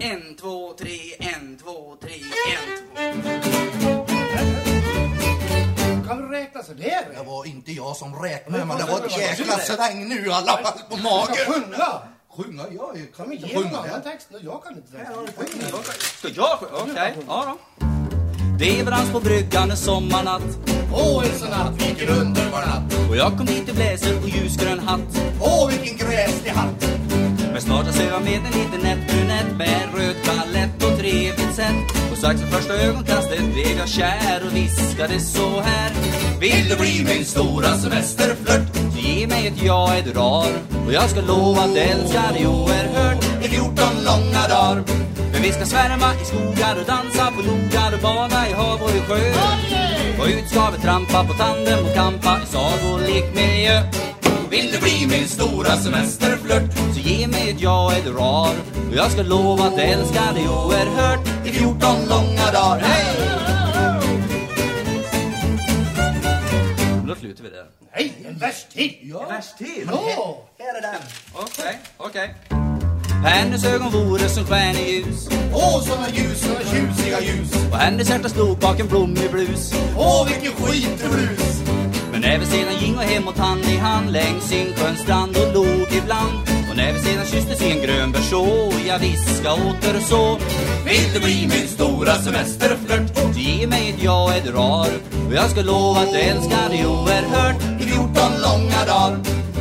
En, två, tre, en, två, tre, en, två. Kan du räkna så där? Det var inte jag som räknade, men det var ett jäkla sväng nu i alla fall på magen. sjunga? Sjunga? Jag Kan inte ge sjunga. annan text? Jag kan inte texten. Ska jag sjunga? Okej, ja då. Det var dans på bryggan en sommarnatt Åh, en sån natt, vilken underbar natt. och jag kom dit i blazer och ljusgrön hatt. Strax vid första ögonkastet blev jag kär och viskade så här. Vill du bli min stora semesterflört? Så ge mig ett ja, ett rar. Och jag ska lova att älska dig oerhört i 14 långa dagar. Men vi ska svärma i skogar och dansa på logar och bada i hav och i sjö. Och ut ska vi trampa på tandem och kampa i sagolik miljö. Vill du bli min stora semesterflört så ge mig ett ja och ett rar. Och jag ska lova att älska dig oerhört i 14 långa dagar. Hej! Då slutar vi där. Nej, en vers till. Ja. Vers till? Ja. Här är den. Okej, okej. Hennes ögon vore som stjärneljus Åh, såna ljus, såna tjusiga ljus. och hennes hjärta slog bak en blommig blus. Åh, vilken skitblus. Men när vi sedan gingo hemåt hand i hand längs Insjöns strand och log ibland. Och när vi sedan kysstes i en grön berså Jag viska åter så Vill du bli min stora semesterflört? Ge mig ett ja ett rar. Och jag ska lova att du älskar dig oerhört I 14 långa dagar.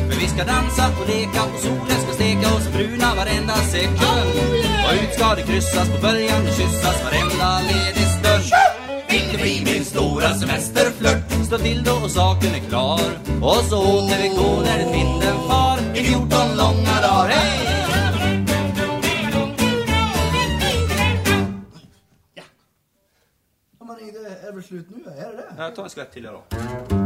Men vi ska dansa och leka och solen ska steka oss bruna varenda sekund. Och ut ska det kryssas på böljan och kyssas varenda ledig stund. Vill du bli min stora semesterflört? Till då och saken är klar Och så åter vi gå där vinden far I 14 långa dagar, hej! Ja, men det är väl slut nu? Är det det? Jag tar en skvätt till jag då.